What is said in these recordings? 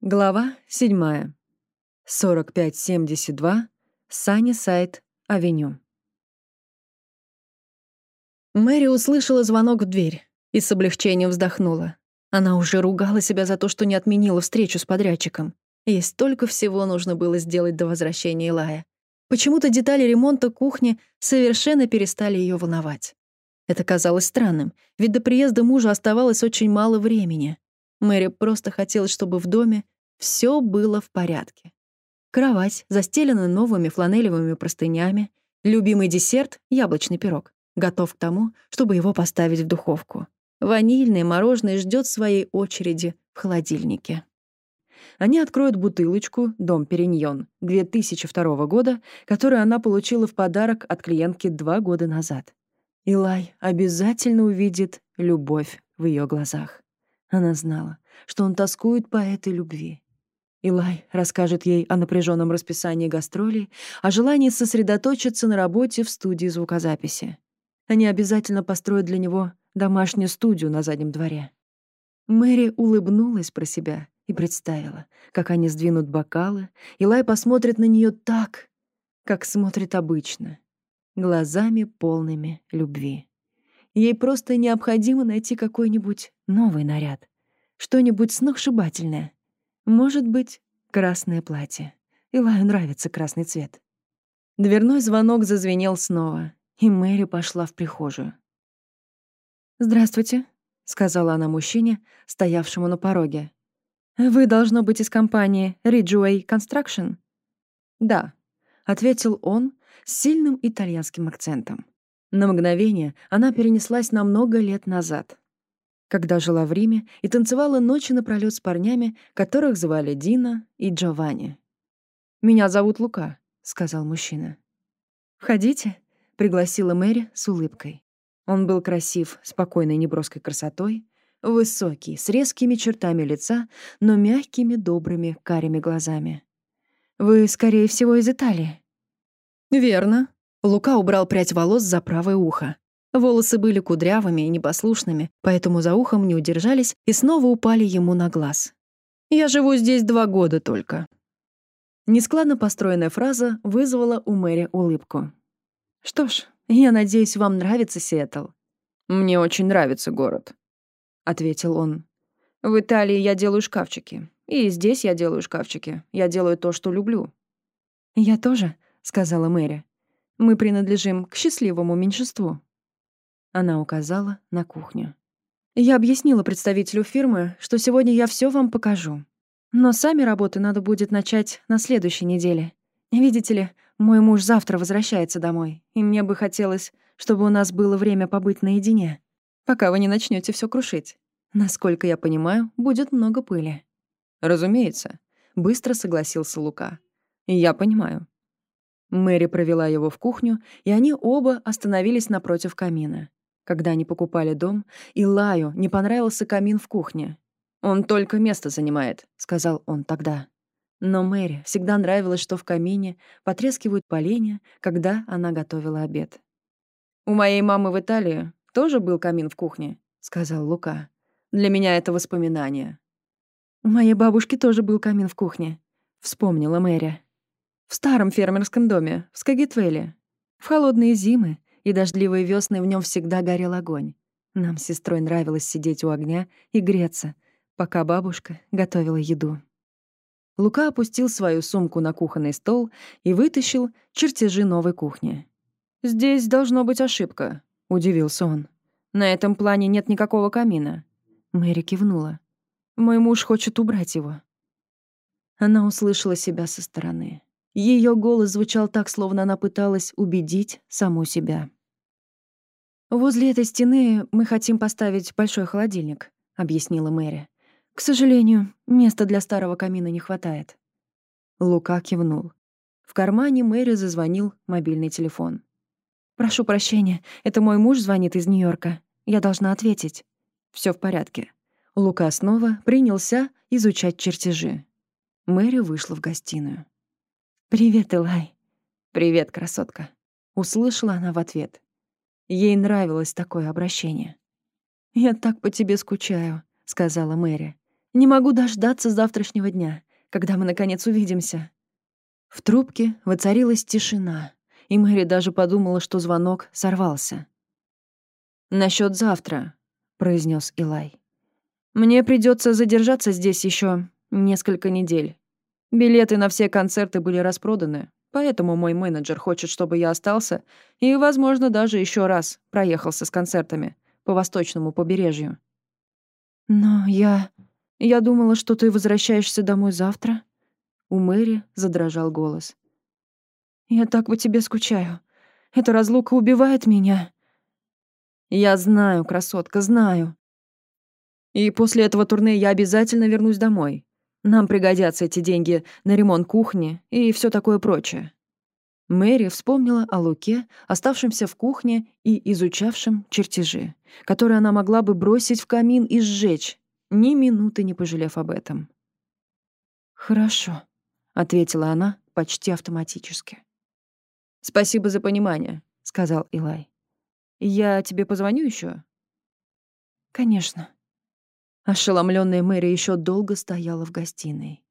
Глава 7. 4572. Санни-сайд, авеню. Мэри услышала звонок в дверь и с облегчением вздохнула. Она уже ругала себя за то, что не отменила встречу с подрядчиком. Ей столько всего нужно было сделать до возвращения Илая. Почему-то детали ремонта кухни совершенно перестали ее волновать. Это казалось странным, ведь до приезда мужа оставалось очень мало времени. Мэри просто хотелось, чтобы в доме все было в порядке. Кровать застелена новыми фланелевыми простынями, любимый десерт — яблочный пирог, готов к тому, чтобы его поставить в духовку. Ванильное мороженое ждет своей очереди в холодильнике. Они откроют бутылочку «Дом Периньон» 2002 года, которую она получила в подарок от клиентки два года назад. Илай обязательно увидит любовь в ее глазах. Она знала, что он тоскует по этой любви. Илай расскажет ей о напряженном расписании гастролей, о желании сосредоточиться на работе в студии звукозаписи. Они обязательно построят для него домашнюю студию на заднем дворе. Мэри улыбнулась про себя и представила, как они сдвинут бокалы, Илай посмотрит на нее так, как смотрит обычно, глазами полными любви. Ей просто необходимо найти какой-нибудь новый наряд, что-нибудь сногсшибательное. Может быть, красное платье. Илаю нравится красный цвет. Дверной звонок зазвенел снова, и Мэри пошла в прихожую. «Здравствуйте», — сказала она мужчине, стоявшему на пороге. «Вы, должно быть, из компании Ridgeway Construction?» «Да», — ответил он с сильным итальянским акцентом. На мгновение она перенеслась на много лет назад, когда жила в Риме и танцевала ночи напролёт с парнями, которых звали Дина и Джованни. «Меня зовут Лука», — сказал мужчина. «Входите», — пригласила Мэри с улыбкой. Он был красив, спокойной неброской красотой, высокий, с резкими чертами лица, но мягкими, добрыми, карими глазами. «Вы, скорее всего, из Италии?» «Верно», Лука убрал прядь волос за правое ухо. Волосы были кудрявыми и непослушными, поэтому за ухом не удержались и снова упали ему на глаз. «Я живу здесь два года только». Нескладно построенная фраза вызвала у Мэри улыбку. «Что ж, я надеюсь, вам нравится Сиэтл?» «Мне очень нравится город», — ответил он. «В Италии я делаю шкафчики. И здесь я делаю шкафчики. Я делаю то, что люблю». «Я тоже», — сказала Мэри. Мы принадлежим к счастливому меньшинству». Она указала на кухню. «Я объяснила представителю фирмы, что сегодня я все вам покажу. Но сами работы надо будет начать на следующей неделе. Видите ли, мой муж завтра возвращается домой, и мне бы хотелось, чтобы у нас было время побыть наедине, пока вы не начнете все крушить. Насколько я понимаю, будет много пыли». «Разумеется», — быстро согласился Лука. «Я понимаю. Мэри провела его в кухню, и они оба остановились напротив камина. Когда они покупали дом, и не понравился камин в кухне. «Он только место занимает», — сказал он тогда. Но Мэри всегда нравилось, что в камине потрескивают поленья, когда она готовила обед. «У моей мамы в Италии тоже был камин в кухне», — сказал Лука. «Для меня это воспоминание». «У моей бабушки тоже был камин в кухне», — вспомнила Мэри. В старом фермерском доме, в Скагитвеле. В холодные зимы и дождливые весны в нем всегда горел огонь. Нам с сестрой нравилось сидеть у огня и греться, пока бабушка готовила еду. Лука опустил свою сумку на кухонный стол и вытащил чертежи новой кухни. «Здесь должно быть ошибка», — удивился он. «На этом плане нет никакого камина». Мэри кивнула. «Мой муж хочет убрать его». Она услышала себя со стороны. Ее голос звучал так, словно она пыталась убедить саму себя. «Возле этой стены мы хотим поставить большой холодильник», — объяснила Мэри. «К сожалению, места для старого камина не хватает». Лука кивнул. В кармане Мэри зазвонил мобильный телефон. «Прошу прощения, это мой муж звонит из Нью-Йорка. Я должна ответить». Все в порядке». Лука снова принялся изучать чертежи. Мэри вышла в гостиную. «Привет, Элай». «Привет, красотка», — услышала она в ответ. Ей нравилось такое обращение. «Я так по тебе скучаю», — сказала Мэри. Не могу дождаться завтрашнего дня, когда мы, наконец, увидимся». В трубке воцарилась тишина, и Мэри даже подумала, что звонок сорвался. «Насчёт завтра», — произнес Илай. «Мне придется задержаться здесь еще несколько недель. Билеты на все концерты были распроданы, поэтому мой менеджер хочет, чтобы я остался и, возможно, даже еще раз проехался с концертами по восточному побережью». «Но я...» «Я думала, что ты возвращаешься домой завтра». У Мэри задрожал голос. «Я так по тебе скучаю. Эта разлука убивает меня». «Я знаю, красотка, знаю. И после этого турне я обязательно вернусь домой. Нам пригодятся эти деньги на ремонт кухни и все такое прочее». Мэри вспомнила о Луке, оставшемся в кухне и изучавшем чертежи, которые она могла бы бросить в камин и сжечь, ни минуты не пожалев об этом. «Хорошо», — ответила она почти автоматически. «Спасибо за понимание», — сказал Илай. «Я тебе позвоню еще? «Конечно». Ошеломленная Мэри еще долго стояла в гостиной.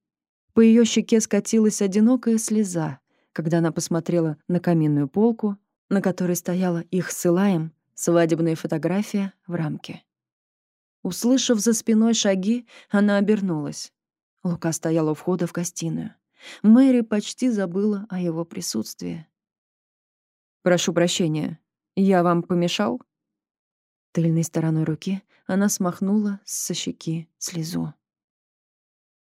По ее щеке скатилась одинокая слеза, когда она посмотрела на каминную полку, на которой стояла их с свадебная фотография в рамке. Услышав за спиной шаги, она обернулась. Лука стоял у входа в гостиную. Мэри почти забыла о его присутствии. «Прошу прощения, я вам помешал?» Тыльной стороной руки она смахнула со щеки слезу.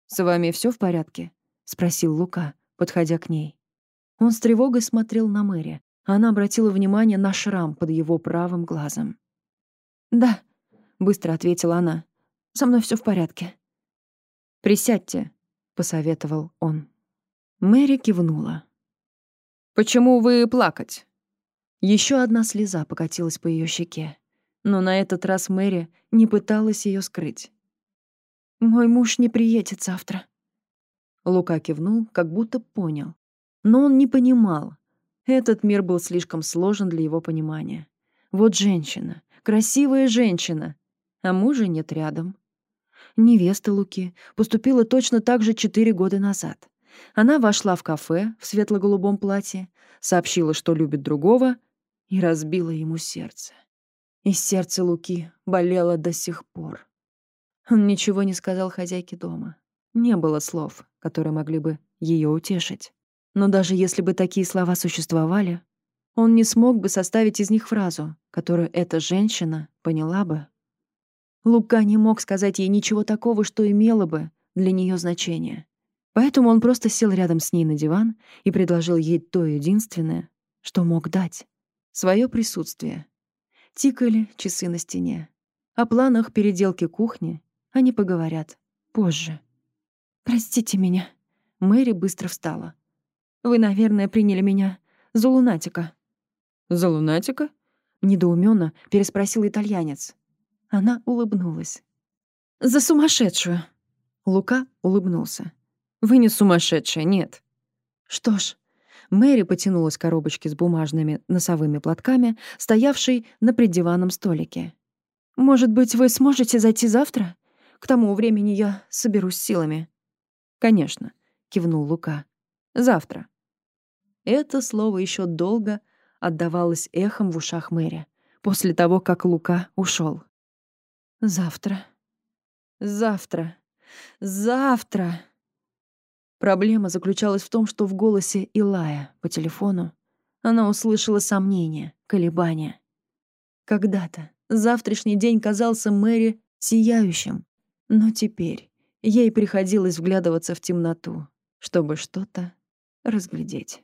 «С вами все в порядке?» — спросил Лука, подходя к ней. Он с тревогой смотрел на Мэри. Она обратила внимание на шрам под его правым глазом. «Да», быстро ответила она. Со мной все в порядке. Присядьте, посоветовал он. Мэри кивнула. Почему вы плакать? Еще одна слеза покатилась по ее щеке, но на этот раз Мэри не пыталась ее скрыть. Мой муж не приедет завтра. Лука кивнул, как будто понял. Но он не понимал. Этот мир был слишком сложен для его понимания. Вот женщина, красивая женщина, а мужа нет рядом. Невеста Луки поступила точно так же четыре года назад. Она вошла в кафе в светло-голубом платье, сообщила, что любит другого, и разбила ему сердце. И сердце Луки болело до сих пор. Он ничего не сказал хозяйке дома. Не было слов, которые могли бы ее утешить. Но даже если бы такие слова существовали, он не смог бы составить из них фразу, которую эта женщина поняла бы. Лука не мог сказать ей ничего такого, что имело бы для нее значение. Поэтому он просто сел рядом с ней на диван и предложил ей то единственное, что мог дать — свое присутствие. Тикали часы на стене. О планах переделки кухни они поговорят позже. «Простите меня». Мэри быстро встала. «Вы, наверное, приняли меня за лунатика». «За лунатика?» — недоуменно переспросил итальянец. Она улыбнулась. «За сумасшедшую!» Лука улыбнулся. «Вы не сумасшедшая, нет». «Что ж...» Мэри потянулась к коробочке с бумажными носовыми платками, стоявшей на преддиванном столике. «Может быть, вы сможете зайти завтра? К тому времени я соберусь силами». «Конечно», — кивнул Лука. «Завтра». Это слово еще долго отдавалось эхом в ушах Мэри после того, как Лука ушел. Завтра. Завтра. Завтра. Проблема заключалась в том, что в голосе Илая по телефону она услышала сомнения, колебания. Когда-то завтрашний день казался Мэри сияющим, но теперь ей приходилось вглядываться в темноту, чтобы что-то разглядеть.